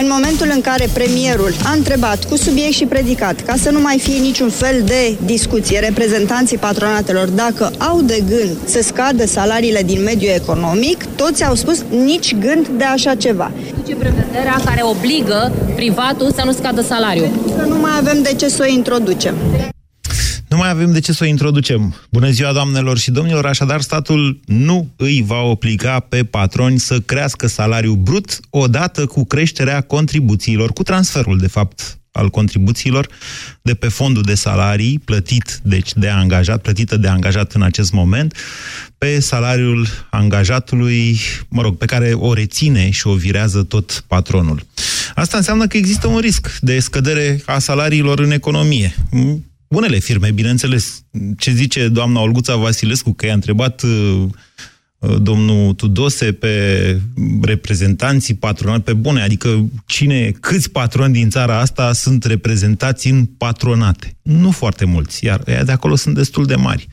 în momentul în care premierul a întrebat cu subiect și predicat, ca să nu mai fie niciun fel de discuție, reprezentanții patronatelor, dacă au de gând să scadă salariile din mediul economic, toți au spus nici gând de așa ceva. Ce prevederea care obligă privatul să nu scadă salariul? Că nu mai avem de ce să o introducem. Nu mai avem de ce să o introducem. Bună ziua, doamnelor și domnilor! Așadar, statul nu îi va obliga pe patroni să crească salariul brut odată cu creșterea contribuțiilor, cu transferul, de fapt, al contribuțiilor de pe fondul de salarii plătit, deci de angajat, plătită de angajat în acest moment, pe salariul angajatului, mă rog, pe care o reține și o virează tot patronul. Asta înseamnă că există un risc de scădere a salariilor în economie unele firme, bineînțeles. Ce zice doamna Olguța Vasilescu, că i-a întrebat uh, uh, domnul Tudose pe reprezentanții patronali, pe bune, adică cine, câți patroni din țara asta sunt reprezentați în patronate? Nu foarte mulți, iar de acolo sunt destul de mari.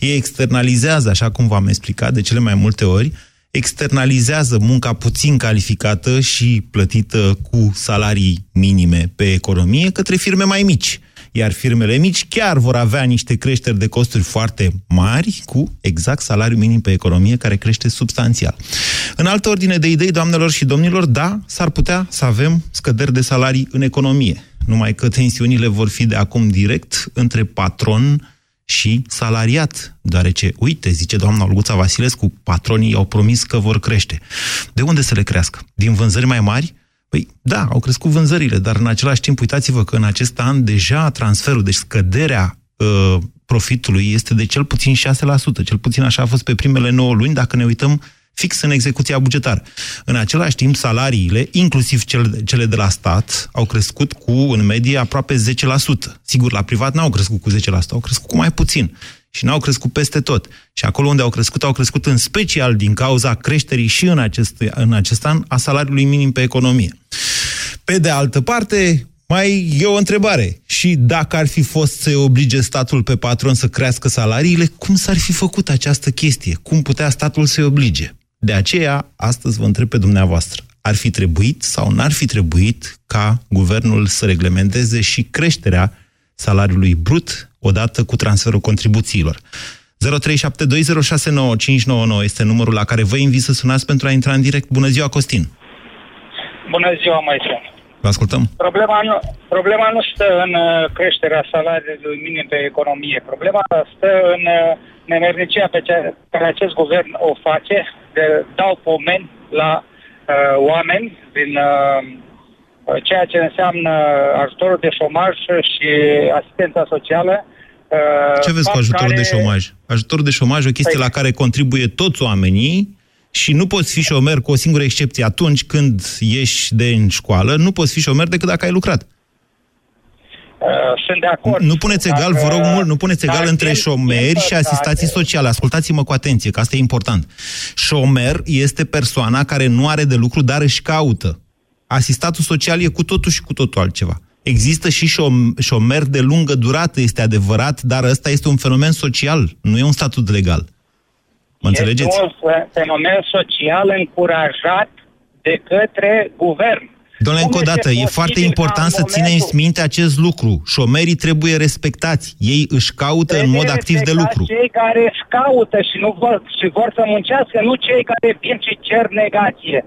Ei externalizează, așa cum v-am explicat de cele mai multe ori, externalizează munca puțin calificată și plătită cu salarii minime pe economie către firme mai mici iar firmele mici chiar vor avea niște creșteri de costuri foarte mari cu exact salariul minim pe economie care crește substanțial. În altă ordine de idei, doamnelor și domnilor, da, s-ar putea să avem scăderi de salarii în economie, numai că tensiunile vor fi de acum direct între patron și salariat, deoarece, uite, zice doamna Olguța Vasilescu, patronii au promis că vor crește. De unde să le crească? Din vânzări mai mari? Păi, da, au crescut vânzările, dar în același timp, uitați-vă că în acest an deja transferul, deci scăderea uh, profitului este de cel puțin 6%. Cel puțin așa a fost pe primele 9 luni, dacă ne uităm fix în execuția bugetară. În același timp, salariile, inclusiv cele, cele de la stat, au crescut cu, în medie, aproape 10%. Sigur, la privat n-au crescut cu 10%, au crescut cu mai puțin și n-au crescut peste tot. Și acolo unde au crescut, au crescut în special din cauza creșterii și în acest, în acest an a salariului minim pe economie. Pe de altă parte, mai e o întrebare. Și dacă ar fi fost să oblige statul pe patron să crească salariile, cum s-ar fi făcut această chestie? Cum putea statul să-i oblige? De aceea, astăzi vă întreb pe dumneavoastră. Ar fi trebuit sau n-ar fi trebuit ca guvernul să reglementeze și creșterea salariului brut odată cu transferul contribuțiilor. 0372069599 este numărul la care vă invit să sunați pentru a intra în direct. Bună ziua, Costin! Bună ziua, Maise! Vă ascultăm. Problema nu, problema nu stă în uh, creșterea salariului minim pe economie. Problema stă în uh, nemernicia pe care acest guvern o face, de dau pomeni la uh, oameni din uh, ceea ce înseamnă ajutorul de șomaj și asistența socială. Uh, ce vezi cu ajutorul care... de șomaj? Ajutorul de șomaj e o chestie păi... la care contribuie toți oamenii și nu poți fi șomer cu o singură excepție atunci când ieși de în școală, nu poți fi șomer decât dacă ai lucrat. Uh, sunt de acord. Nu puneți egal, vă rog mult, nu puneți egal între șomeri și asistații sociale. Ascultați-mă cu atenție, că asta e important. Șomer este persoana care nu are de lucru, dar își caută. Asistatul social e cu totul și cu totul altceva. Există și șom- șomer de lungă durată, este adevărat, dar ăsta este un fenomen social, nu e un statut legal. Mă înțelegeți? Este un fenomen social încurajat de către guvern. Domnule, încă o dată, e foarte important să momentul... țineți minte acest lucru. Șomerii trebuie respectați. Ei își caută trebuie în mod activ de lucru. cei care își caută și, nu vor, și vor să muncească, nu cei care vin și cer negație.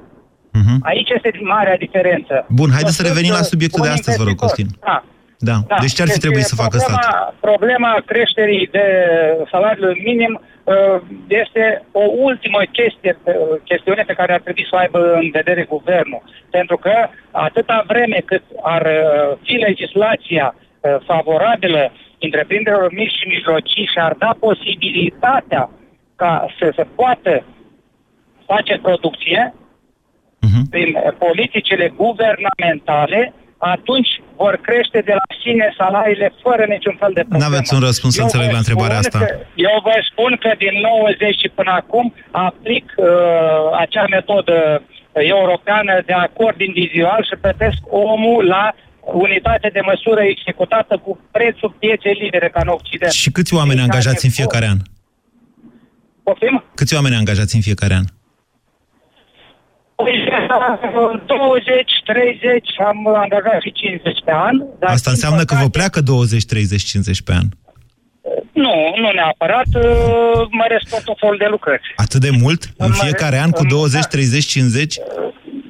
Uh-huh. Aici este marea diferență. Bun, haideți să revenim la subiectul de astăzi, vă rog, Costin. Da. Da. da. Deci ce ar fi deci trebuit să facă problema, statul? Problema creșterii de salariul minim uh, este o ultimă chestie, uh, chestiune pe care ar trebui să o aibă în vedere guvernul. Pentru că atâta vreme cât ar uh, fi legislația favorabilă întreprinderilor mici și mijlocii și ar da posibilitatea ca să se poată face producție, uh-huh. prin politicile guvernamentale, atunci vor crește de la sine salariile fără niciun fel de problemă. Nu aveți un răspuns, să înțeleg, la întrebarea asta. Că, eu vă spun că din 90 și până acum aplic uh, acea metodă europeană de acord individual și plătesc omul la unitate de măsură executată cu prețul pieței libere ca în Occident. Și câți oameni Care angajați în fiecare an? Poftim? Câți oameni angajați în fiecare an? 20, 30, am angajat și 50 pe an. Dar Asta din înseamnă că vă păcate- pleacă 20, 30, 50 pe an. Nu, nu neapărat. uh, Măresc portofol de lucrări. Atât de mult? În Mare- fiecare an cu în- 20, da. 30, 50?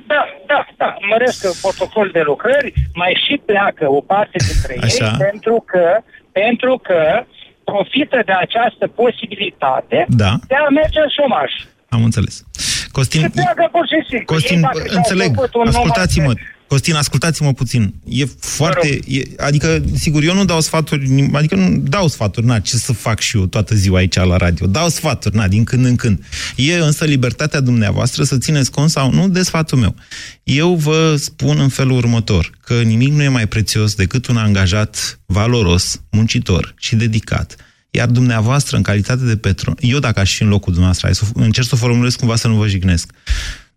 Da, da, da. Măresc portofol de lucrări, mai și pleacă o parte dintre Așa. ei pentru că, pentru că profită de această posibilitate Da. de a merge în șomaj. Am înțeles. Costin, Și pleacă pur și simplu. Costin, Ei, dacă și-au înțeleg. făcut un număr Ascultați-mă. de- Costin, ascultați-mă puțin. E foarte... E, adică, sigur, eu nu dau sfaturi, adică nu dau sfaturi, na, ce să fac și eu toată ziua aici la radio. Dau sfaturi, na, din când în când. E însă libertatea dumneavoastră să țineți cont sau nu de sfatul meu. Eu vă spun în felul următor, că nimic nu e mai prețios decât un angajat valoros, muncitor și dedicat. Iar dumneavoastră, în calitate de petron, eu dacă aș fi în locul dumneavoastră, hai să, încerc să o formulez cumva să nu vă jignesc,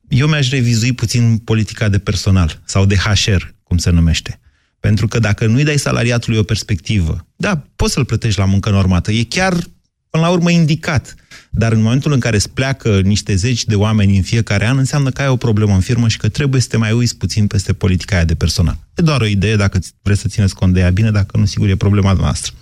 eu mi-aș revizui puțin politica de personal sau de HR, cum se numește. Pentru că dacă nu-i dai salariatului o perspectivă, da, poți să-l plătești la muncă normată. E chiar, până la urmă, indicat. Dar în momentul în care îți pleacă niște zeci de oameni în fiecare an, înseamnă că ai o problemă în firmă și că trebuie să te mai uiți puțin peste politica aia de personal. E doar o idee, dacă vreți să țineți cont de ea bine, dacă nu, sigur, e problema noastră.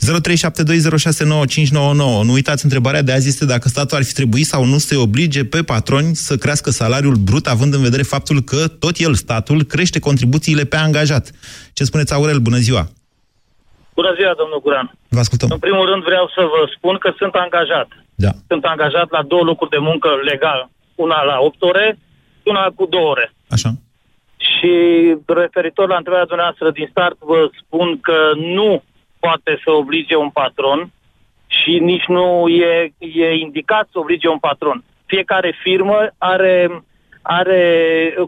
0372069599. Nu uitați, întrebarea de azi este dacă statul ar fi trebuit sau nu să oblige pe patroni să crească salariul brut, având în vedere faptul că tot el, statul, crește contribuțiile pe angajat. Ce spuneți, Aurel? Bună ziua! Bună ziua, domnul Guran. Vă ascultăm. În primul rând vreau să vă spun că sunt angajat. Da. Sunt angajat la două locuri de muncă legal. Una la 8 ore, una cu 2 ore. Așa. Și referitor la întrebarea dumneavoastră din start, vă spun că nu poate să oblige un patron și nici nu e, e indicat să oblige un patron. Fiecare firmă are, are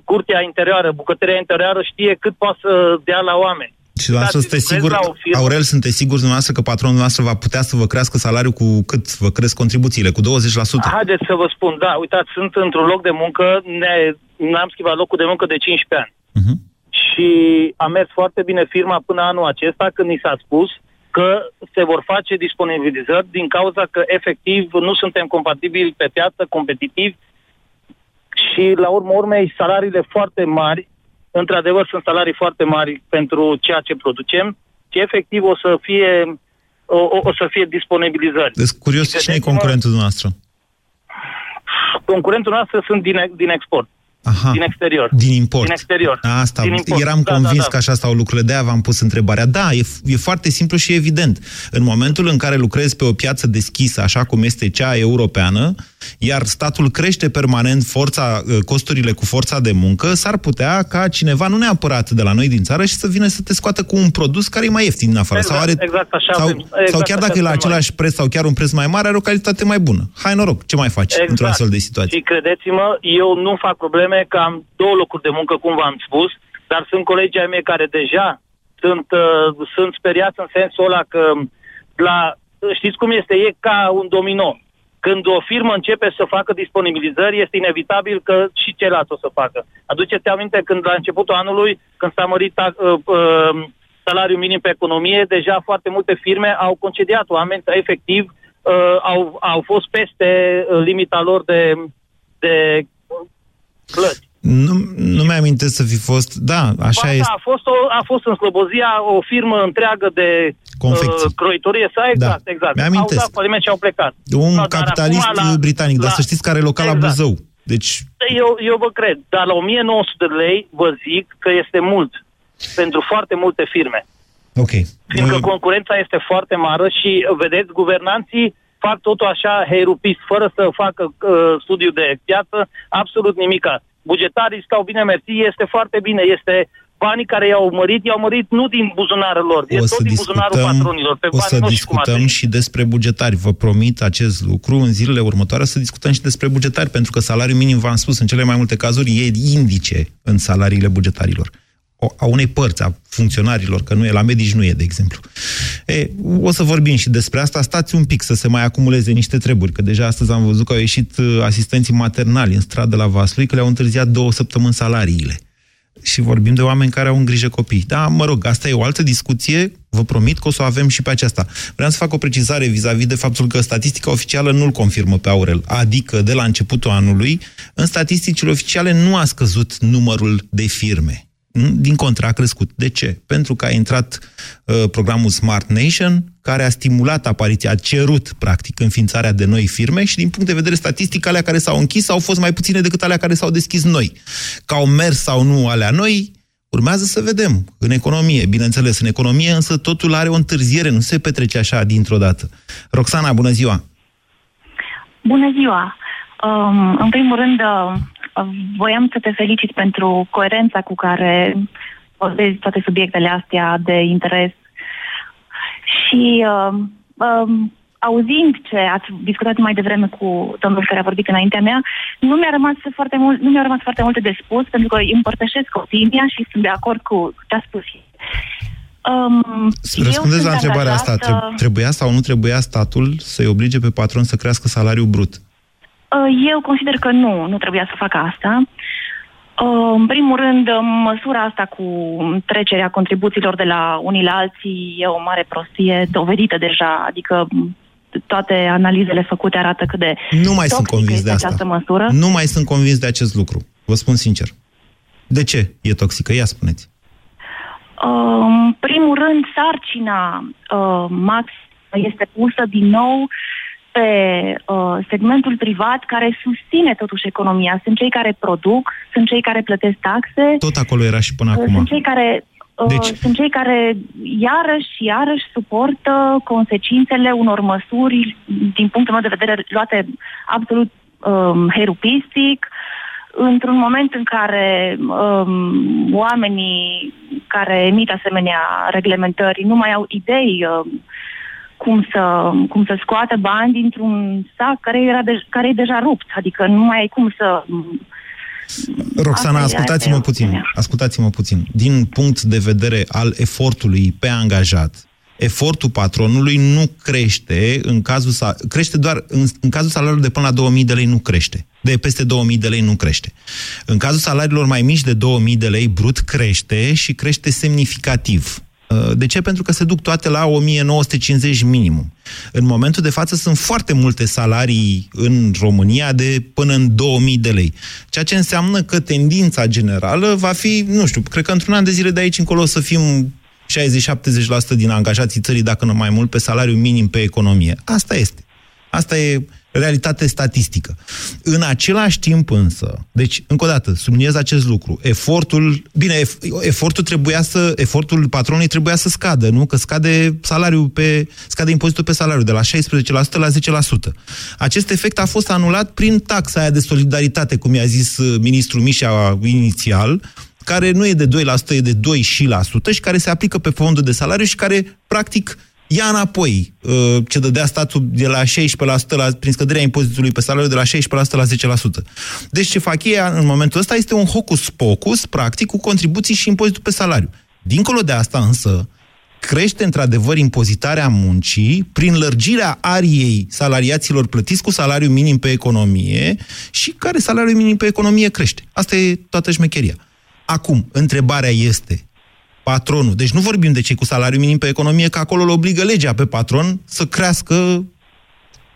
curtea interioară, bucătăria interioară, știe cât poate să dea la oameni. Și dumneavoastră Dacă sunteți lucrezi sigur, la o firmă- Aurel, sunteți sigur dumneavoastră că patronul dumneavoastră va putea să vă crească salariul cu cât vă cresc contribuțiile? Cu 20%? Haideți să vă spun, da, uitați, sunt într-un loc de muncă, ne, n-am schimbat locul de muncă de 15 ani. Uh-huh. Și a mers foarte bine firma până anul acesta, când ni s-a spus că se vor face disponibilizări din cauza că efectiv nu suntem compatibili pe piață, competitivi și la urmă urmei salariile foarte mari, într-adevăr sunt salarii foarte mari pentru ceea ce producem și efectiv o să fie o, o, o să fie disponibilizări. Deci curios cine e Credeți-mă- concurentul dumneavoastră? Concurentul noastră sunt din, din export. Aha. Din exterior. Din import. Din exterior. Asta, Din import. eram Da, convins da, da. că așa stau lucrurile, de-aia v-am pus întrebarea. Da, e, e foarte simplu și evident. În momentul în care lucrezi pe o piață deschisă, așa cum este cea europeană, iar statul crește permanent forța, uh, costurile cu forța de muncă, s-ar putea ca cineva, nu neapărat de la noi din țară, și să vină să te scoată cu un produs care e mai ieftin din afară. Exact, sau, are, exact așa sau, avem. Exact sau chiar așa dacă e la suntem același preț sau chiar un preț mai mare, are o calitate mai bună. Hai noroc, ce mai faci într-o astfel de situație? Și credeți-mă, eu nu fac probleme că am două locuri de muncă, cum v-am spus, dar sunt colegii ai mei care deja sunt, uh, sunt speriați în sensul ăla că la, știți cum este, e ca un domino. Când o firmă începe să facă disponibilizări, este inevitabil că și ceilalți o să facă. Aduceți aminte când la începutul anului, când s-a mărit uh, uh, salariul minim pe economie, deja foarte multe firme au concediat oameni, efectiv, uh, au, au fost peste uh, limita lor de, de uh, plăți. Nu, nu mi-am să fi fost... Da, așa Ba, este. da, a, fost o, a fost în Slobozia o firmă întreagă de Confecții. uh, croitorie, sa, exact, Da, exact. mi-amintesc. Au dat faliment și au plecat. Un No, dar capitalist acum la- britanic, dar la- să știți că are local la Exact. Buzău. Deci, Eu, eu vă cred, dar la 1900 de lei vă zic că este mult pentru foarte multe firme. ok. Fiindcă Uh, concurența este foarte mare și, vedeți, guvernanții fac totul așa heirupist, fără să facă uh, studiu de piață, absolut nimica. Bugetarii stau bine mersi, este foarte bine, este banii care i-au mărit, i-au mărit nu din buzunarul lor, e o tot să din buzunarul discutăm, patronilor, pe o banii să noștri cum ar discutăm veni. și despre bugetari. Vă promit acest lucru. În zilele următoare să discutăm și despre bugetari, pentru că salariul minim, v-am spus, în cele mai multe cazuri e indice în salariile bugetarilor. O, a unei părți, a funcționarilor, că nu e la medici, nu e, de exemplu. E, o să vorbim și despre asta. Stați un pic să se mai acumuleze niște treburi, că deja astăzi am văzut că au ieșit uh, asistenții maternali în stradă la Vaslui, că le-au întârziat două săptămâni salariile și vorbim de oameni care au în grijă copii. Da, mă rog, asta e o altă discuție, vă promit că o să o avem și pe aceasta. Vreau să fac o precizare vis-a-vis -vis de faptul că statistica oficială nu-l confirmă pe Aurel, adică de la începutul anului, în statisticile oficiale nu a scăzut numărul de firme. Din contra, a crescut. De ce? Pentru că a intrat uh, programul Smart Nation, care a stimulat apariția, a cerut, practic, înființarea de noi firme și, din punct de vedere statistic, alea care s-au închis au fost mai puține decât alea care s-au deschis noi. Că au mers sau nu alea noi, urmează să vedem în economie. Bineînțeles, în economie, însă totul are o întârziere, nu se petrece așa dintr-o dată. Roxana, bună ziua! Bună ziua! Um, în primul rând, uh, voiam să te felicit pentru coerența cu care vezi toate subiectele astea de interes și uh, uh, auzind ce ați discutat mai devreme cu domnul care a vorbit înaintea mea, nu mi-a rămas foarte mult, nu mi-a rămas foarte multe de spus, pentru că împărtășesc opinia și sunt de acord cu ce a spus. Um, Răspundeți la întrebarea asta. Trebuia sau nu trebuia statul să-i oblige pe patron să crească salariul brut? Uh, eu consider că nu, nu trebuia să facă asta. Uh, în primul rând, măsura asta cu trecerea contribuțiilor de la unii la alții e o mare prostie dovedită deja, adică toate analizele făcute arată cât de Nu mai sunt convins de asta. Măsură. Nu mai sunt convins de acest lucru, vă spun sincer. De ce e toxică? Ia spuneți. Uh, în primul rând, sarcina uh, max este pusă din nou pe uh, segmentul privat care susține totuși economia. Sunt cei care produc, sunt cei care plătesc taxe. Tot acolo era și până uh, acum. Sunt cei care uh, deci... Sunt cei care iarăși și iarăși suportă consecințele unor măsuri, din punctul meu de vedere, luate absolut um, herupistic, într-un moment în care um, oamenii care emit asemenea reglementări nu mai au idei um, cum să, cum să scoată bani dintr-un sac care, era de, care e deja rupt. Adică nu mai ai cum să... Roxana, ascultați-mă puțin, ascultați-mă puțin. Din punct de vedere al efortului pe angajat, efortul patronului nu crește în cazul crește doar în, în cazul salariului de până la 2000 de lei nu crește. De peste 2000 de lei nu crește. În cazul salariilor mai mici de 2000 de lei brut crește și crește semnificativ. Uh, de ce? Pentru că se duc toate la 1950 minimum. În momentul de față sunt foarte multe salarii în România de până în 2000 de lei. Ceea ce înseamnă că tendința generală va fi, nu știu, cred că într-un an de zile de aici încolo o să fim 60-70% din angajații țării, dacă nu mai mult, pe salariu minim pe economie. Asta este. Asta e realitate statistică. În același timp însă, deci, încă o dată, subliniez acest lucru, efortul, bine, efortul trebuia să, efortul patronului trebuia să scadă, nu? Că scade salariul pe, scade impozitul pe salariu de la 16% la 10%. Acest efect a fost anulat prin taxa aia de solidaritate, cum i-a zis uh, ministrul Mișa inițial, care nu e de 2%, e de 2 și la sută și care se aplică pe fondul de salariu și care, practic, ia înapoi uh, ce dădea statul de la 16% la, prin scăderea impozitului pe salariu de la 16% la 10%. Deci ce fac ei în momentul ăsta este un hocus-pocus, practic, cu contribuții și impozitul pe salariu. Dincolo de asta însă, crește într-adevăr impozitarea muncii prin lărgirea ariei salariaților plătiți cu salariu minim pe economie și care salariul minim pe economie crește. Asta e toată șmecheria. Acum, întrebarea este, patronul. Deci nu vorbim de cei cu salariu minim pe economie, că acolo îl obligă legea pe patron să crească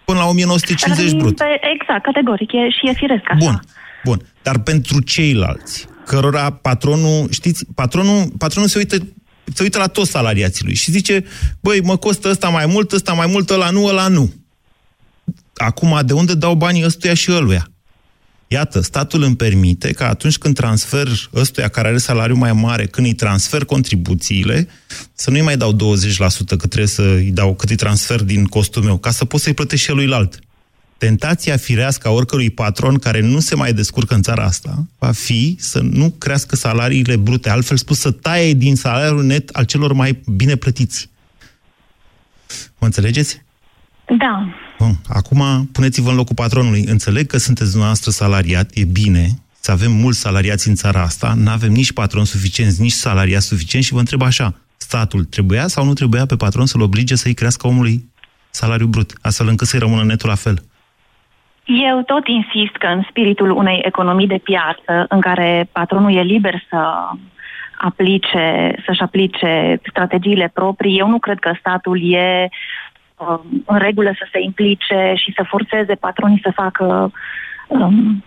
până la 1950 brut. Exact, categoric, e, și e firesc așa. Bun, bun. Dar pentru ceilalți, cărora patronul, știți, patronul, patronul se uită se uită la toți salariații lui și zice, băi, mă costă ăsta mai mult, ăsta mai mult, ăla nu, ăla nu. Acum, de unde dau banii ăstuia și ăluia? Iată, statul îmi permite că atunci când transfer ăstuia care are salariu mai mare, când îi transfer contribuțiile, să nu-i mai dau 20% că trebuie să-i dau, cât îi transfer din costul meu, ca să pot să-i plătesc și eluilalt. Tentația firească a oricărui patron care nu se mai descurcă în țara asta va fi să nu crească salariile brute, altfel spus să taie din salariul net al celor mai bine plătiți. Mă înțelegeți? Da. Bun, acum puneți-vă în locul patronului. Înțeleg că sunteți dumneavoastră salariat, e bine să avem mulți salariați în țara asta, nu avem nici patron suficienți, nici salariați suficienți și vă întreb așa, statul trebuia sau nu trebuia pe patron să-l oblige să-i crească omului salariul brut, astfel încât să-i rămână netul la fel? Eu tot insist că în spiritul unei economii de piață, în care patronul e liber să aplice, să-și aplice strategiile proprii, eu nu cred că statul e uh, în regulă să se implice și să forțeze patronii să facă um,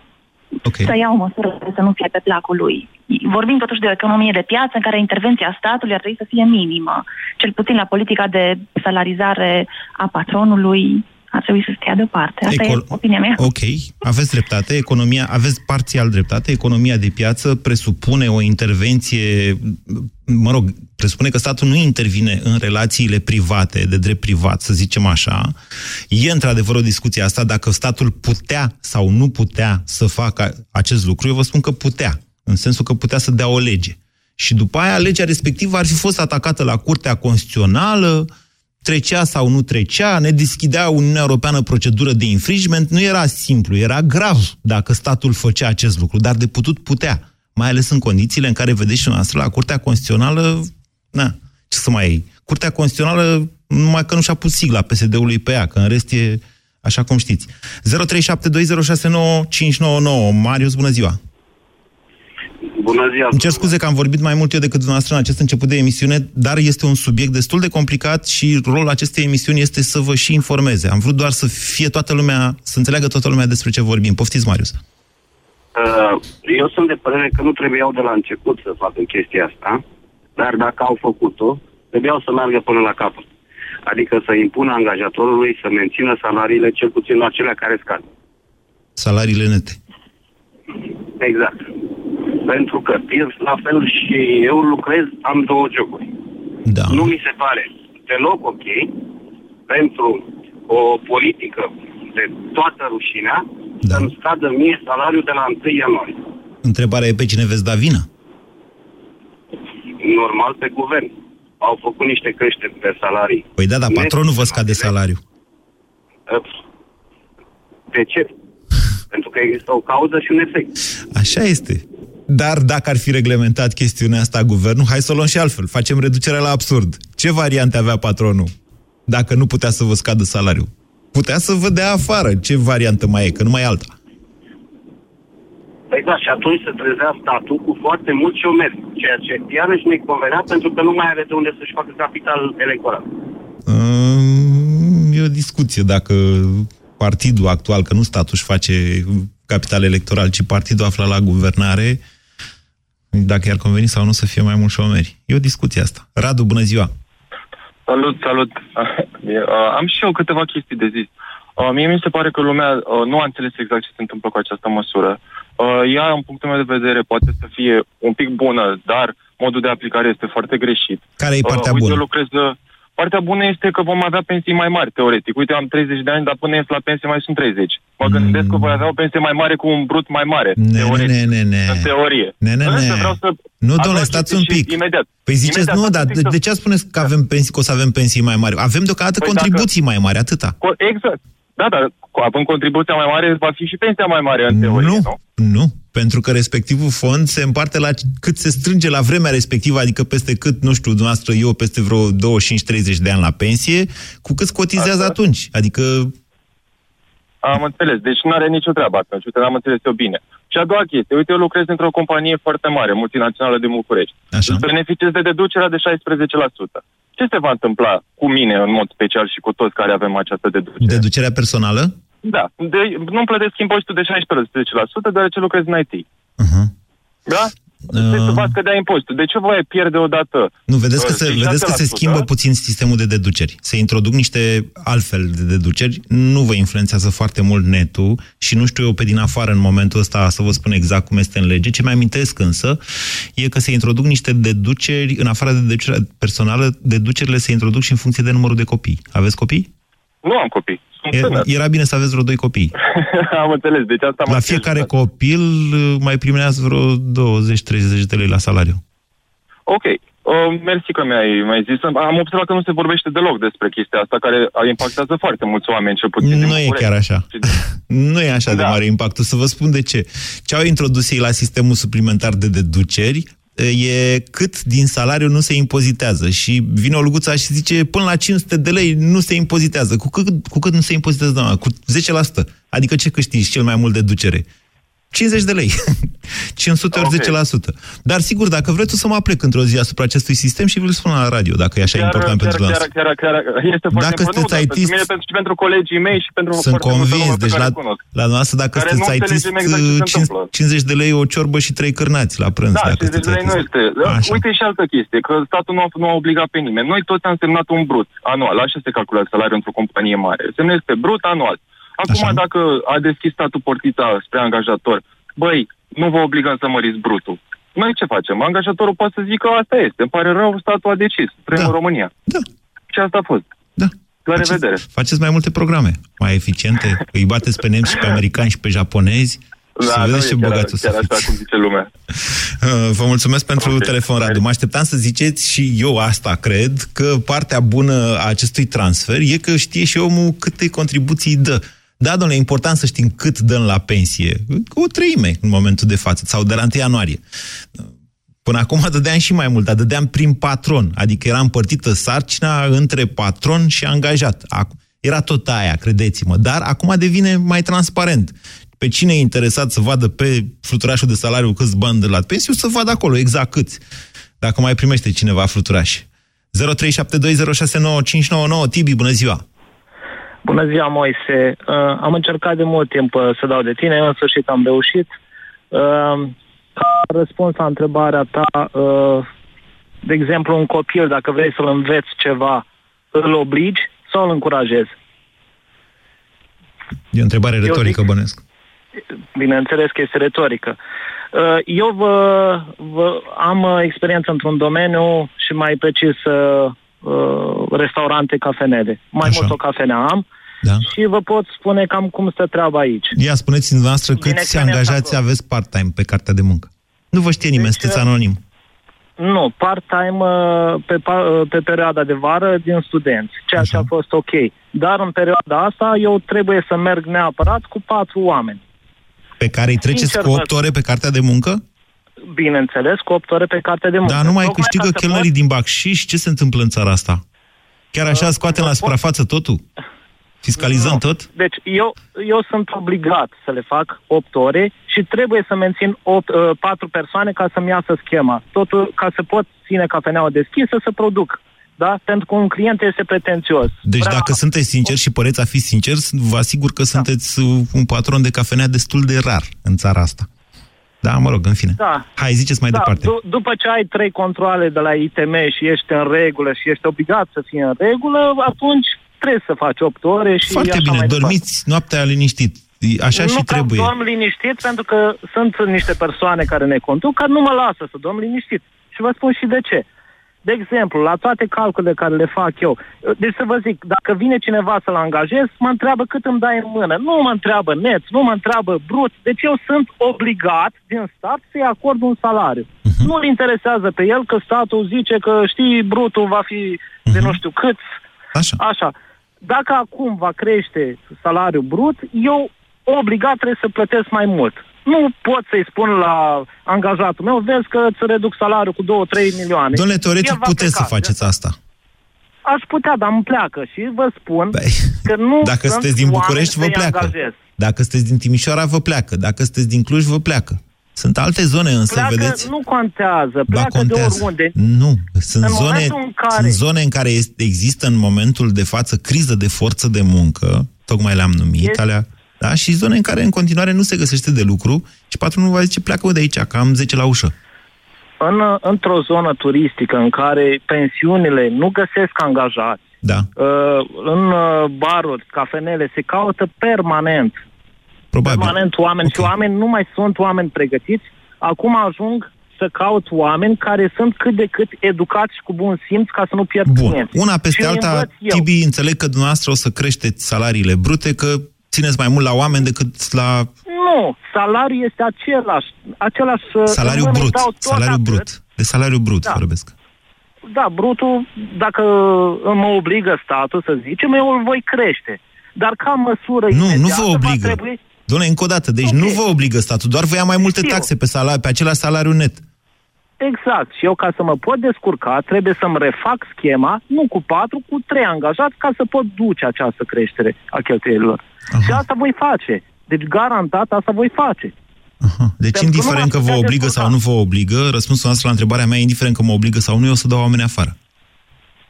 okay. să ia o măsură care să nu fie pe placul lui. Vorbim totuși de o economie de piață în care intervenția statului ar trebui să fie minimă, cel puțin la politica de salarizare a patronului ar trebui să stea deoparte. Asta Ecol- e opinia mea. Ok, aveți dreptate, economia, aveți parțial dreptate, economia de piață presupune o intervenție, mă rog, presupune că statul nu intervine în relațiile private, de drept privat, să zicem așa. E într-adevăr o discuție asta, dacă statul putea sau nu putea să facă acest lucru, eu vă spun că putea, în sensul că putea să dea o lege. Și după aia legea respectivă ar fi fost atacată la Curtea Constituțională, trecea sau nu trecea, ne deschidea Uniunea Europeană procedură de infringement, nu era simplu, era grav dacă statul făcea acest lucru, dar de putut putea, mai ales în condițiile în care vedeți și noastră la Curtea Constituțională, na, ce să mai iei? Curtea Constituțională, numai că nu și-a pus sigla PSD-ului pe ea, că în rest e așa cum știți. 0372069599 Marius, bună ziua! Bună ziua! Îmi cer scuze că am vorbit mai mult eu decât dumneavoastră în acest început de emisiune, dar este un subiect destul de complicat și rolul acestei emisiuni este să vă și informeze. Am vrut doar să fie toată lumea, să înțeleagă toată lumea despre ce vorbim. Poftiți, Marius! Uh, eu sunt de părere că nu trebuiau de la început să facă chestia asta, dar dacă au făcut-o, trebuiau să meargă până la capăt. Adică să impună angajatorului să mențină salariile cel puțin la acelea care scad. Salariile nete. Exact pentru că la fel și eu lucrez, am două joburi. Da. Nu mi se pare deloc ok pentru o politică de toată rușinea da. să-mi scadă mie salariul de la 1 ianuarie. Întrebarea e pe cine veți da vină? Normal pe guvern. Au făcut niște creșteri pe salarii. Păi da, dar patronul vă scade salariu. De ce? Pentru că există o cauză și un efect. Așa este. Dar dacă ar fi reglementat chestiunea asta guvernul, hai să o luăm și altfel. Facem reducerea la absurd. Ce variante avea patronul dacă nu putea să vă scadă salariul? Putea să vă dea afară. Ce variantă mai e? Că nu mai e alta. Păi da, și atunci se trezea statul cu foarte mulți șomeri, ceea ce iarăși nu-i convenea pentru că nu mai are de unde să-și facă capital electoral. E o discuție dacă partidul actual, că nu statul își face capital electoral, ci partidul află la guvernare, dacă i-ar conveni sau nu să fie mai mulți șomeri. E o discuție asta. Radu, bună ziua! Salut, salut! Am și eu câteva chestii de zis. Mie mi se pare că lumea nu a înțeles exact ce se întâmplă cu această măsură. Ea, în punctul meu de vedere, poate să fie un pic bună, dar modul de aplicare este foarte greșit. Care e partea bună? Eu lucrez, Partea bună este că vom avea pensii mai mari, teoretic. Uite, am 30 de ani, dar până ies la pensie mai sunt 30. Mă mm. gândesc că voi avea o pensie mai mare cu un brut mai mare, ne, teoretic. Ne, ne, ne. În teorie. Ne, ne, ne. Vreau să nu, domnule, stați un pic. Imediat. Păi ziceți, imediat, nu, dar de, de ce spuneți că avem pensii, că o să avem pensii mai mari? Avem deocamdată păi contribuții dacă... mai mari, atâta. Exact. Da, dar având contribuția mai mare, va fi și pensia mai mare în teorie, nu? Nu, nu pentru că respectivul fond se împarte la cât se strânge la vremea respectivă, adică peste cât, nu știu, dumneavoastră, eu peste vreo 25-30 de ani la pensie, cu cât cotizează Asta. atunci. Adică... Am înțeles. Deci nu are nicio treabă atunci. Uite, am înțeles eu bine. Și a doua chestie. Uite, eu lucrez într-o companie foarte mare, multinațională de București. Așa. Beneficiez de deducerea de 16%. Ce se va întâmpla cu mine în mod special și cu toți care avem această deducere? Deducerea personală? Da. De, nu plătesc impozitul de 16%, deoarece lucrez în IT. Uh-huh. Da? Uh... Deci să scădea impozitul. De ce voi pierde odată? Nu, vedeți că, uh, se, vedeți că se schimbă puțin sistemul de deduceri. Se introduc niște altfel de deduceri. Nu vă influențează foarte mult netul și nu știu eu pe din afară în momentul ăsta să vă spun exact cum este în lege. Ce mai amintesc însă e că se introduc niște deduceri, în afară de deducerea personală, deducerile se introduc și în funcție de numărul de copii. Aveți copii? Nu am copii. Era, era bine să aveți vreo doi copii. am înțeles, deci asta La fiecare copil uh, mai primează vreo 20-30 de lei la salariu. Ok. Uh, mersi că mi-ai mai zis. Am observat că nu se vorbește deloc despre chestia asta, care impactează foarte mulți oameni, cel puțin Nu e chiar așa. nu e așa da. de mare impactul. Să vă spun de ce. Ce au introdus ei la sistemul suplimentar de deduceri e cât din salariu nu se impozitează. Și vine o luguța și zice, până la 500 de lei nu se impozitează. Cu cât, cu cât nu se impozitează, doamna? Cu 10%. Adică ce câștigi cel mai mult deducere? 50 de lei. 500 ori Ok. 10%. Dar sigur, dacă vreți, o să mă aplec într-o zi asupra acestui sistem și vi-l spun la radio, dacă e așa important chiar, pentru chiar, noastră. chiar, chiar, este foarte Dacă important. sunteți Nu, dar IT-ist, pentru mine, pentru, și pentru colegii mei și pentru Sunt foarte multă lume convins, pe deci care la, cunosc. la noastră, dacă Care sunteți nu IT, înțelegem exact ce se 50, întâmplă. 50 de lei o ciorbă și trei cârnați la prânz. Da, dacă 50 de sunteți lei nu IT-ist. este. Așa. Uite și altă chestie, că statul nu a, nu a obligat pe nimeni. Noi toți am semnat un brut anual. Așa se calculează salariul într-o companie mare. Semnezi pe brut anual. Acum, Așa. dacă a deschis statul portița spre angajator, băi, nu vă obligăm să măriți brutul. Noi ce facem? Angajatorul poate să zică asta este. Îmi pare rău, statul a decis. Vrem Da. în România. Da, Și asta a fost. da. La Faceți- revedere. Faceți mai multe programe, mai eficiente, îi bateți pe nemți și pe americani și pe japonezi și să Da, nu vedeți e ce chiar, bogați o să chiar așa fiți. cum zice lumea. Uh, Vă mulțumesc pentru Ok. telefon, Radu. Mă așteptam să ziceți și eu asta cred, că partea bună a acestui transfer e că știe și omul câte contribuții dă. Da, domnule, e important să știm cât dăm la pensie. O treime în momentul de față, sau de la 1 ianuarie. Până acum dădeam și mai mult, dar dădeam prin patron, adică era împărțită sarcina între patron și angajat. Ac- Era tot aia, credeți-mă, dar acum devine mai transparent. Pe cine e interesat să vadă pe fluturașul de salariu câți bani de la pensie, o să vadă acolo exact câți. Dacă mai primește cineva fluturaș. 0372069599 Tibi, bună ziua! Bună ziua, Moise. Uh, am încercat de mult timp uh, să dau de tine, în sfârșit am reușit. Uh, ca răspuns la întrebarea ta, uh, de exemplu, un copil, dacă vrei să-l înveți ceva, îl obligi sau îl încurajezi? E o întrebare Eu retorică, zic- bănesc. Bineînțeles că este retorică. Uh, Eu vă, vă, am uh, experiență într-un domeniu și mai precis uh, uh, restaurante, cafenele. Mai Așa. mult o cafenea am Da. și vă pot spune cam cum stă treaba aici. Ia, spuneți-mi dumneavoastră Bine câți că ne-ați angajați acolo. aveți part-time pe cartea de muncă. Nu vă știe nimeni, Deci, sunteți uh, anonim. Nu, part-time uh, pe, pa- uh, pe perioada de vară din studenți, ceea ce Așa. a fost ok. Dar în perioada asta eu trebuie să merg neapărat cu patru oameni. Pe care îi treceți sincer, cu vă- 8 ore pe cartea de muncă? Bineînțeles, cu 8 ore pe carte de muncă. Dar nu mai Tocmai câștigă ca să chelnerii din bacșiș? Ce se întâmplă în țara asta? Chiar așa scoatem la pot- suprafață totul? Fiscalizăm Nu. tot? Deci eu, eu sunt obligat să le fac 8 ore și trebuie să mențin 8, uh, 4 persoane ca să-mi iasă schema. Totul ca să pot ține cafeneaua deschisă să produc. Da? Pentru că un client este pretențios. Deci Vrea- dacă sunteți sinceri și păreți a fi sinceri, vă asigur că sunteți uh, un patron de cafenea destul de rar în țara asta. Da, mă rog, în fine. Da. Hai, ziceți mai da, departe. du- după ce ai trei controle de la ITM și ești în regulă și ești obligat să fii în regulă, atunci trebuie să faci 8 ore și Foarte așa bine, mai dormiți noaptea liniștit. Așa nu și că trebuie. dorm liniștit pentru că sunt niște persoane care ne conduc care nu mă lasă să dorm liniștit. Și vă spun și de ce. De exemplu, la toate calculele care le fac eu, deci să vă zic, dacă vine cineva să-l angajez, mă întreabă cât îmi dai în mână. Nu mă întreabă net, nu mă întreabă brut. Deci eu sunt obligat din stat să-i acord un salariu. Mhm. Nu-l interesează pe el că statul zice că, știi, brutul va fi de nu știu cât. Așa. Așa. Dacă acum va crește salariul brut, eu obligat trebuie să plătesc mai mult. Nu pot să-i spun la angajatul meu, vezi că îți reduc salariul cu 2-3 milioane. Domnule, El teoretic va puteți să pleca. faceți asta. Aș putea, dar îmi pleacă și vă spun Băi, că nu Dacă sunt sunteți din București, vă oameni să-i pleacă. angajez. Dacă sunteți din Timișoara, vă pleacă. Dacă sunteți din Cluj, vă pleacă. Sunt alte zone însă, Pleacă, vedeți? nu contează, Ba, pleacă de contează. oriunde. Nu. Sunt În zone, momentul în care- sunt zone în care este, există în momentul de față criză de forță de muncă, tocmai le-am numit, Este- alea, da? și zone în care în continuare nu se găsește de lucru și patronul va zice pleacă de aici, că am 10 la ușă. În, într-o zonă turistică în care pensiunile nu găsesc angajați, Da, uh, în uh, baruri, cafenele, se caută permanent probabil. permanent oameni Ok. și oameni nu mai sunt oameni pregătiți. Acum ajung să caut oameni care sunt cât de cât educați și cu bun simț ca să nu pierd Bun. clienți. Una peste Și îi alta, învăț eu. Tibi, înțeleg că dumneavoastră o să creșteți salariile brute, că țineți mai mult la oameni decât la Nu, salariul este același. același uh, salariul în mână îi brut. dau tot Salariul atât. brut. De salariu brut Da. vorbesc. Da, brutul, dacă mă obligă statul să zicem, eu îl voi crește. Dar ca măsură Nu, nu imediată vă va obligă. Exact. Și eu, ca să mă pot descurca, trebuie să-mi refac schema, nu cu patru, cu trei angajați, ca să pot duce această creștere a cheltuielilor. Aha. Și asta voi face. Deci, garantat, asta voi face. Aha. Deci, Pentru indiferent că, că vă obligă descurca. sau nu vă obligă, răspunsul noastră la întrebarea mea, indiferent că mă obligă sau nu, eu o să dau oameni afară.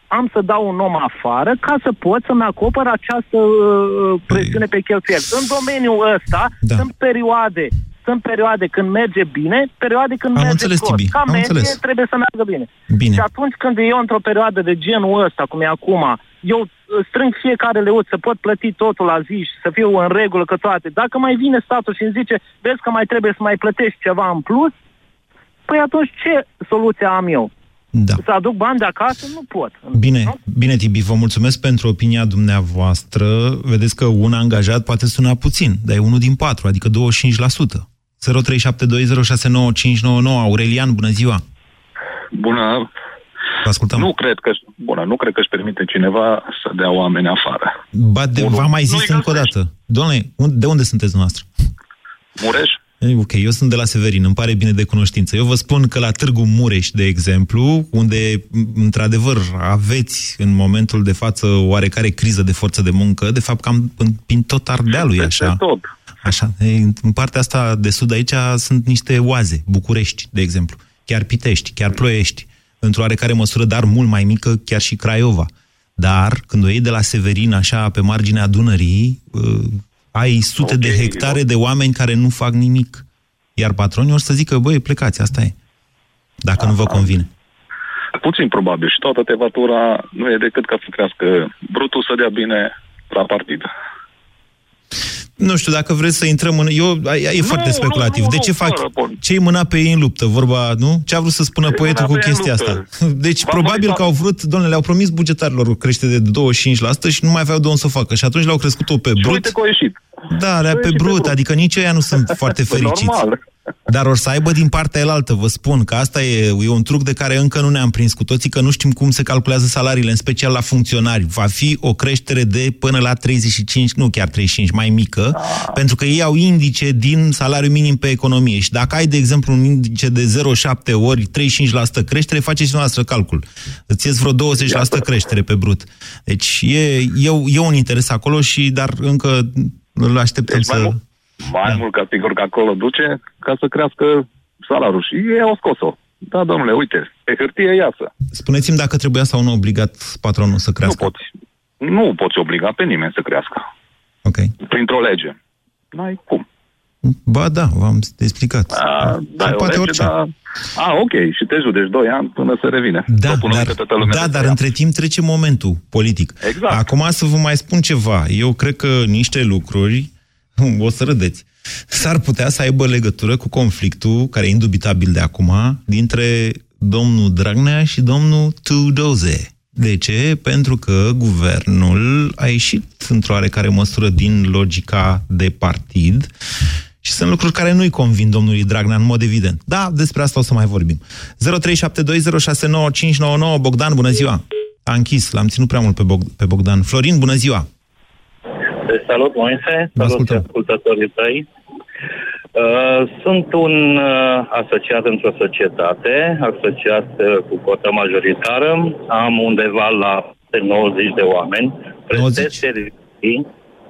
Am să dau un om afară ca să pot să-mi acopăr această uh, presiune păi... pe cheltuieli. În domeniul ăsta da. sunt perioade sunt perioade când merge bine, perioade când Am merge înțeles, prost. Tibi. Ca Am medie înțeles. trebuie să meargă bine. bine. Și atunci când eu într-o perioadă de genul ăsta, cum e acum, eu strâng fiecare leuț să pot plăti totul la zi și să fiu în regulă că toate. Dacă mai vine statul și îmi zice, vezi că mai trebuie să mai plătești ceva în plus, păi atunci ce soluție am eu? Da. Să aduc bani de acasă? Nu pot. Bine, nu? bine, Tibi, vă mulțumesc pentru opinia dumneavoastră. Vedeți că un angajat poate suna puțin, dar e unul din patru, adică 25%. 0372069599. Aurelian, bună ziua! Bună! Vă ascultăm. Nu cred că, bună, nu cred că își permite cineva să dea oameni afară. Ba, de, v-am mai zis Nu-i încă o dată. Doamne, de unde sunteți noastră? Mureș? Ok, eu sunt de la Severin, îmi pare bine de cunoștință. Eu vă spun că la Târgu Mureș, de exemplu, unde, într-adevăr, aveți în momentul de față oarecare criză de forță de muncă, de fapt cam prin tot Ardealul e așa. tot. Așa. În partea asta de sud aici sunt niște oaze, București, de exemplu, chiar Pitești, chiar Ploiești, într-o oarecare măsură, dar mult mai mică, chiar și Craiova. Dar când o iei de la Severin, așa, pe marginea Dunării, uh, ai sute okay, de hectare de oameni care nu fac nimic. Iar patronii o să zică, băi, plecați, asta e. Dacă Aha. nu vă convine. Puțin probabil. Și toată tevatura nu e decât ca să crească brutul să dea bine la partid. Nu știu, dacă vreți să intrăm în... Eu, e nu, foarte speculativ. Nu, nu, de ce nu, fac... Fără, ce-i mâna pe ei în luptă? Vorba, nu? Ce a vrut să spună ce poetul cu chestia asta? Deci, Va probabil că au vrut... Domnule, le-au promis bugetarilor o creștere de 25% și nu mai aveau de unde să o facă. Și atunci le-au crescut-o pe brut. Și uite că ieșit. Da, le pe, pe brut, adică nici ei nu sunt foarte fericiți. Normal. Dar or să aibă din partea elaltă, vă spun că asta e, e un truc de care încă nu ne-am prins cu toții, că nu știm cum se calculează salariile, în special la funcționari. Va fi o creștere de până la 35, nu chiar 35, mai mică, da. pentru că ei au indice din salariul minim pe economie. Și dacă ai, de exemplu, un indice de 0,7 ori 35% creștere, faceți noastră calcul. Îți ies vreo 20% creștere pe brut. Deci e, e, e un interes acolo și, dar încă îl așteptăm deci, să... Mai, mult, mai da. mult ca sigur că acolo duce ca să crească salariul și ei au scos-o. Da, domnule, uite, pe hârtie iasă. Spuneți-mi dacă trebuia sau nu obligat patronul să crească. Nu poți, nu poți obliga pe nimeni să crească. Ok. Printr-o lege. N-ai cum. Ba da, v-am explicat. A, da, poate lege, orice. Da... A, ok, și te judeci 2 ani până se revine. Da, dar, da, dar între timp trece momentul politic. Exact. Acum să vă mai spun ceva. Eu cred că niște lucruri, o să râdeți, s-ar putea să aibă legătură cu conflictul, care e indubitabil de acum, dintre domnul Dragnea și domnul Tudoze. De ce? Pentru că guvernul a ieșit într-o oarecare măsură din logica de partid și sunt lucruri care nu-i convin domnului Dragnea, în mod evident. Da, despre asta o să mai vorbim. 0372069599 Bogdan, bună ziua! A închis, l-am ținut prea mult pe, Bog- pe Bogdan. Florin, bună ziua! Salut, Moise! Salut, ascultăm. ascultătorii tăi! Uh, sunt un uh, asociat într-o societate, asociat uh, cu cotă majoritară. Am undeva la 90 de oameni. 90? servicii.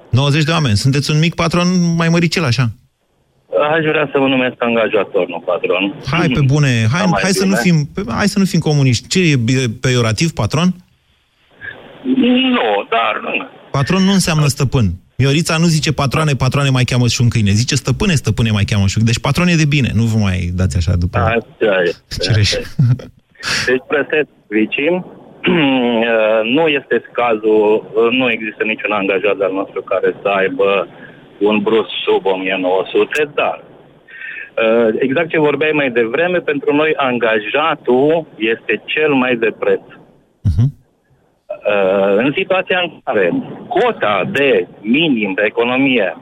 90 de oameni. Sunteți un mic patron mai măricel, așa. Aș vrea să mă numesc angajator, nu patron. Hai pe bune, hai, Da, mai hai, să, bine. nu fim, hai să nu fim comuniști. Ce e e peiorativ, patron? Nu, dar nu. Patron nu înseamnă stăpân. Miorița nu zice patroane, patroane mai cheamă și un câine. Zice stăpâne, stăpâne mai cheamă și un Deci patron e de bine. Nu vă mai dați așa după Așa este. cireș. Deci plătesc servicii. nu este cazul, nu există niciun angajat al nostru care să aibă un brus sub 1900, dar uh, exact ce vorbeai mai devreme, pentru noi angajatul este cel mai de preț. Mhm. Uh, în situația în care cota de minim pe economie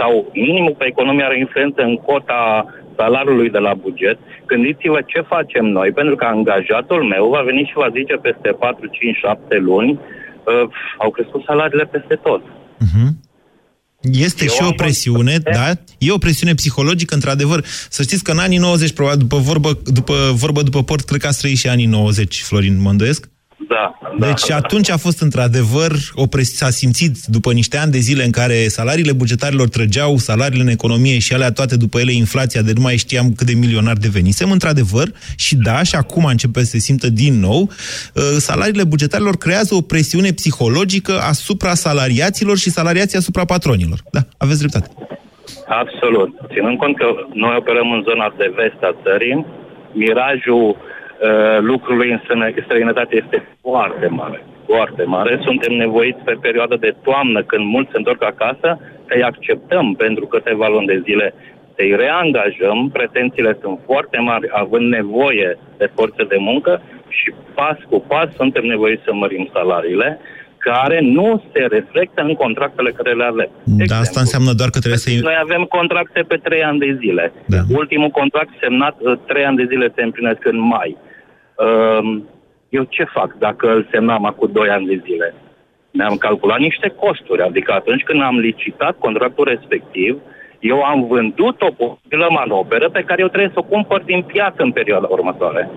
sau minimul pe economie are influență în cota salariului de la buget, gândiți-vă ce facem noi, pentru că angajatul meu va veni și va zice peste 4, 5, 7 luni uh, au crescut salariile peste tot. Mhm. Este Eu și o am presiune, da? E o presiune psihologică, într-adevăr. Să știți că în anii 90, probabil, după vorbă, după, vorbă după port, cred că ați trăit și anii 90, Florin, mă îndoiesc? Da, da. Deci atunci a fost într-adevăr, o pres- s-a simțit după niște ani de zile în care salariile bugetarilor trăgeau, salariile în economie și alea toate după ele inflația de nu mai știam cât de milionar devenisem, într-adevăr, și da, și acum începe să se simtă din nou, uh, salariile bugetarilor creează o presiune psihologică asupra salariaților și salariații asupra patronilor. Da, aveți dreptate. Absolut. Ținând cont că noi operăm în zona de vest a țării, mirajul uh, lucrului în străine- străinătate este foarte mare. Foarte mare. Suntem nevoiți pe perioada de toamnă, când mulți se întorc acasă, să-i acceptăm pentru câteva luni de zile, să-i reangajăm. Pretențiile sunt foarte mari, având nevoie de forță de muncă și pas cu pas suntem nevoiți să mărim salariile care nu se reflectă în contractele care le avem. Da, asta înseamnă doar că trebuie să... Noi avem contracte pe trei ani de zile. Da. Ultimul contract semnat, uh, trei ani de zile se împlinesc în mai. Um, Eu ce fac dacă îl semnam acum doi ani de zile? Ne-am calculat niște costuri, adică atunci când am licitat contractul respectiv, eu am vândut o posibilă manoperă pe care eu trebuie să o cumpăr din piață în perioada următoare.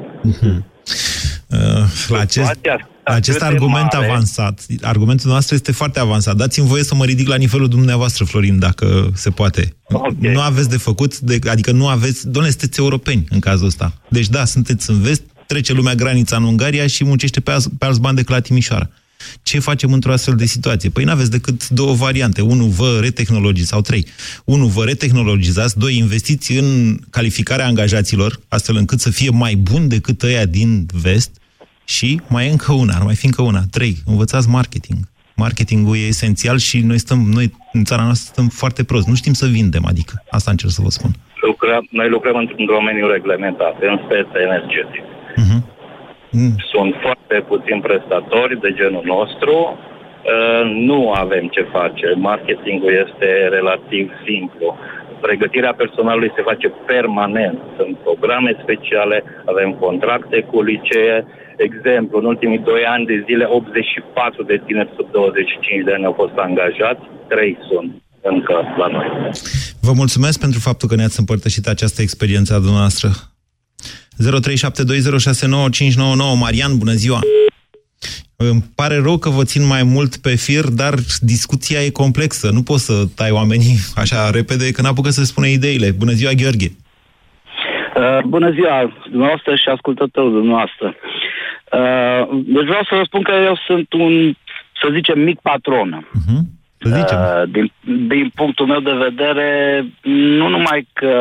Uh, la acest, la acest atât de argument mare. avansat, argumentul nostru este foarte avansat. Dați-mi voie să mă ridic la nivelul dumneavoastră, Florin, dacă se poate. Okay. Nu aveți de făcut, de, adică nu aveți... Doamne, sunteți europeni în cazul ăsta. Deci da, sunteți în vest, trece lumea granița în Ungaria și muncește pe, az, pe alți bani decât la Timișoara. Ce facem într-o astfel de situație? Păi n-aveți decât două variante. Unu, vă retehnologizați, sau trei. Unu, vă retehnologizați. Doi, investiți în calificarea angajaților, astfel încât să fie mai buni decât ăia din vest. Și mai e încă una, ar mai fi încă una. Trei, învățați marketing. Marketingul e esențial și noi stăm, noi în țara noastră stăm foarte prost. Nu știm să vindem, adică. Asta încerc să vă spun. Lucrăm, noi lucrăm într-un domeniu reglementat, în speță energetic. Mm. Sunt foarte puțini prestatori de genul nostru. Uh, Nu avem ce face. Marketingul este relativ simplu. Pregătirea personalului se face permanent. Sunt programe speciale, avem contracte cu licee. Exemplu, în ultimii doi ani de zile, 84 de tineri sub 25 de ani au fost angajați, 3 sunt încă la noi. Vă mulțumesc pentru faptul că ne-ați împărtășit această experiență a dumneavoastră. 0372069599 Marian, bună ziua! Îmi pare rău că vă țin mai mult pe fir, dar discuția e complexă. Nu poți să tai oamenii așa repede, că n-apucă să spune ideile. Bună ziua, Gheorghe! Uh, bună ziua, dumneavoastră și ascultătorul dumneavoastră. Uh, deci vreau să vă spun că eu sunt un, să zicem, mic patron. Uh, din, din punctul meu de vedere, nu numai că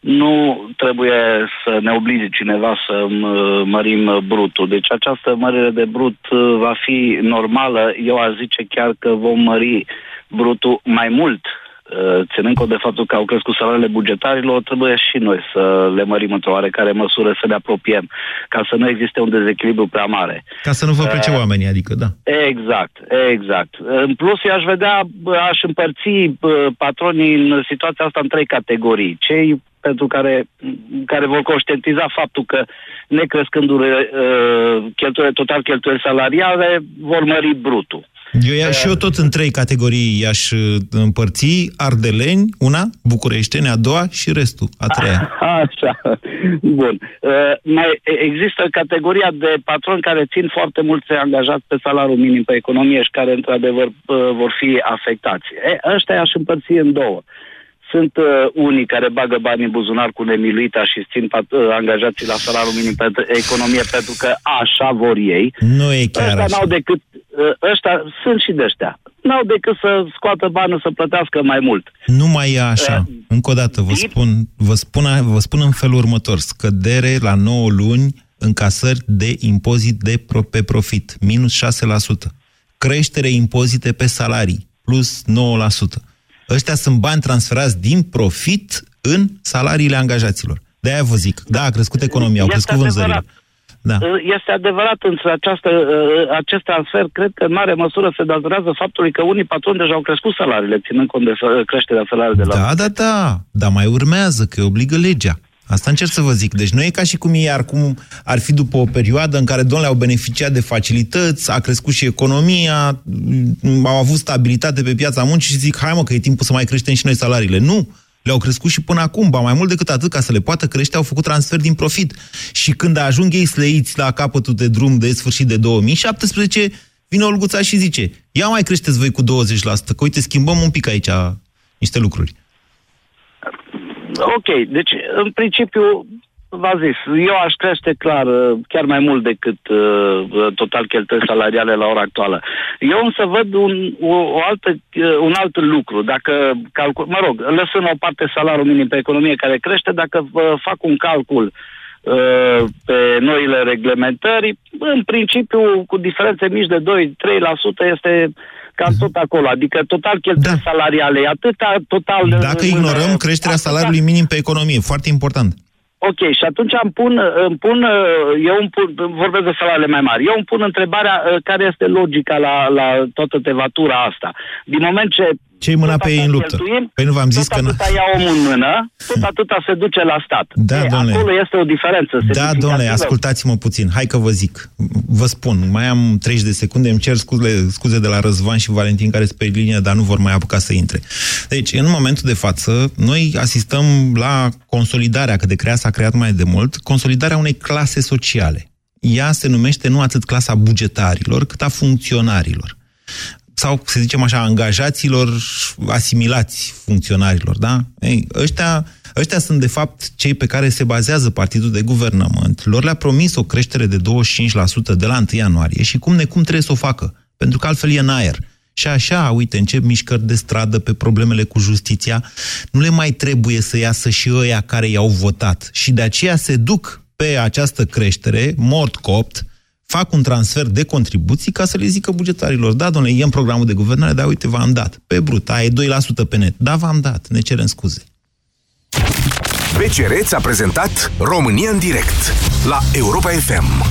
nu trebuie să ne oblige cineva să m- mărim brutul. Deci această mărire de brut uh, va fi normală. Eu aș zice chiar că vom mări brutul mai mult Uh, ținând cont de faptul că au crescut salariile bugetarilor, trebuie și noi să le mărim într-o oarecare măsură, să ne apropiem, ca să nu existe un dezechilibru prea mare. Ca să nu vă plece oamenii, adică, da. Exact, exact. În plus, aș vedea, bă, aș împărți bă, patronii în situația asta în trei categorii. Cei pentru care, care vor conștientiza faptul că necrescându-le uh, cheltuielile, total cheltuieli salariale, vor mări brutul. Eu ia, și eu tot în trei categorii i-aș uh, împărți. Ardeleni, una, bucureșteni, a doua și restul, a treia. Așa, bun. Uh, mai există categoria de patroni care țin foarte mulți angajați pe salariul minim pe economie și care, într-adevăr, uh, vor fi afectați. E, ăștia aș împărți în două. Sunt uh, unii care bagă bani în buzunar cu nemiluita și țin pat- uh, angajații la salariul minim pentru economie pentru că așa vor ei. Nu e chiar Ăștia așa. n-au decât, uh, ăștia sunt și de ăștia. N-au decât să scoată bani să plătească mai mult. Nu mai e așa. Încă o dată, vă spun, vă, spun, vă spun în felul următor. Scădere la 9 luni încasări de impozit de pro, pe profit, minus 6%. Creștere impozite pe salarii, plus 9%. Ăștia sunt bani transferați din profit în salariile angajaților. De-aia vă zic, da, a crescut economia, au Este crescut vânzările. adevărat. Da. Uh, Este adevărat, însă această, uh, acest transfer cred că în mare măsură se datorează faptului că unii patroni deja au crescut salariile, ținând cont de să- creșterea salariilor de la... Da, da, da, dar mai urmează, că îi obligă legea. Asta încerc să vă zic. Deci nu e ca și cum ei ar, cum ar fi după o perioadă în care, domnule, au beneficiat de facilități, a crescut și economia, au avut stabilitate pe piața muncii și zic, hai mă, că e timpul să mai creștem și noi salariile. Nu! Le-au crescut și până acum, ba mai mult decât atât, ca să le poată crește, au făcut transfer din profit. Și când ajung ei sleiți la capătul de drum de sfârșit de 2017, vine Olguța și zice, ia mai creșteți voi cu 20%, că uite, schimbăm un pic aici niște lucruri. Ok, deci în principiu V-a zis, eu aș crește clar, chiar mai mult decât uh, total cheltuieli salariale la ora actuală. Eu însă văd un, o, o altă, uh, un alt lucru. Dacă calcul, mă rog, lăsând o parte salariul minim pe economie care crește, dacă uh, fac un calcul uh, pe noile reglementări, în principiu, cu diferențe mici de 2-3% este cam tot acolo. Adică total cheltuieli da. salariale, atâta total... Dacă ignorăm creșterea salariului minim pe economie, foarte important. Ok, și atunci îmi pun, îmi pun eu îmi pun, vorbesc de salariile mai mari, eu îmi pun întrebarea uh, care este logica la, la toată tevatura asta. Din moment ce ce mâna pe ei în luptă? Păi nu v-am zis tot că... Tot atâta ia omul în mână, tot atâta se duce la stat. Da, e, domnule. Acolo este o diferență. Da, domnule, ascultați-mă puțin. Hai că vă zic. Vă spun, mai am 30 de secunde, îmi cer scuze, scuze de la Răzvan și Valentin care sunt pe linie, dar nu vor mai apuca să intre. Deci, în momentul de față, noi asistăm la consolidarea, că de crea s-a creat mai de mult, consolidarea unei clase sociale. Ea se numește nu atât clasa bugetarilor, cât a funcționarilor sau, să zicem așa, angajaților asimilați funcționarilor, da? Ei, ăștia, ăștia sunt, de fapt, cei pe care se bazează partidul de guvernământ. Lor le-a promis o creștere de 25% de la 1 ianuarie și cum necum trebuie să o facă, pentru că altfel e în aer. Și așa, uite, încep mișcări de stradă pe problemele cu justiția. Nu le mai trebuie să iasă și ăia care i-au votat. Și de aceea se duc pe această creștere, mort copt, fac un transfer de contribuții ca să le zică bugetarilor, da, domnule, e în programul de guvernare, dar uite, v-am dat. Pe brut, ai 2% pe net. Da, v-am dat, ne cerem scuze. BCR ți-a prezentat România în direct la Europa FM.